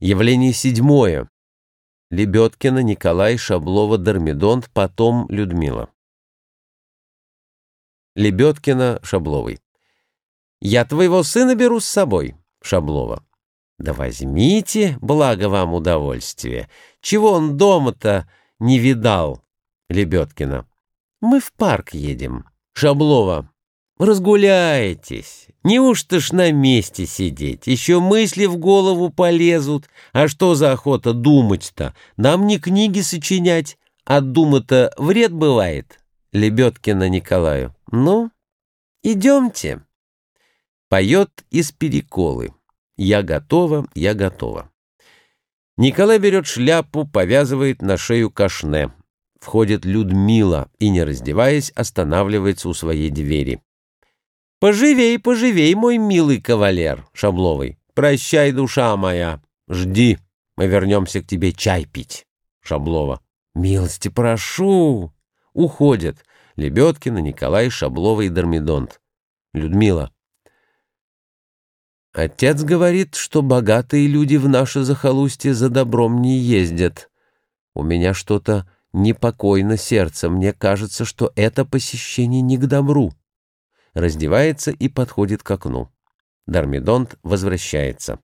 Явление седьмое. Лебедкина, Николай, Шаблова, Дормидонт, потом Людмила. Лебедкина, Шабловой. «Я твоего сына беру с собой», Шаблова. «Да возьмите, благо вам удовольствие. Чего он дома-то не видал?» Лебедкина. «Мы в парк едем». Шаблова. «Разгуляйтесь. Неужто ж на месте сидеть? Еще мысли в голову полезут. А что за охота думать-то? Нам не книги сочинять, а дума-то вред бывает». Лебедкина Николаю. «Ну, идемте». Поет из переколы. «Я готова, я готова». Николай берет шляпу, повязывает на шею кашне. Входит Людмила и, не раздеваясь, останавливается у своей двери. «Поживей, поживей, мой милый кавалер!» Шабловый. «Прощай, душа моя! Жди, мы вернемся к тебе чай пить!» Шаблова. «Милости прошу!» Уходят. Лебедкина, Николай, Шаблова и Дормидонт. Людмила. Отец говорит, что богатые люди в наше захолустье за добром не ездят. У меня что-то непокойно сердце. Мне кажется, что это посещение не к добру раздевается и подходит к окну. Дармидонт возвращается.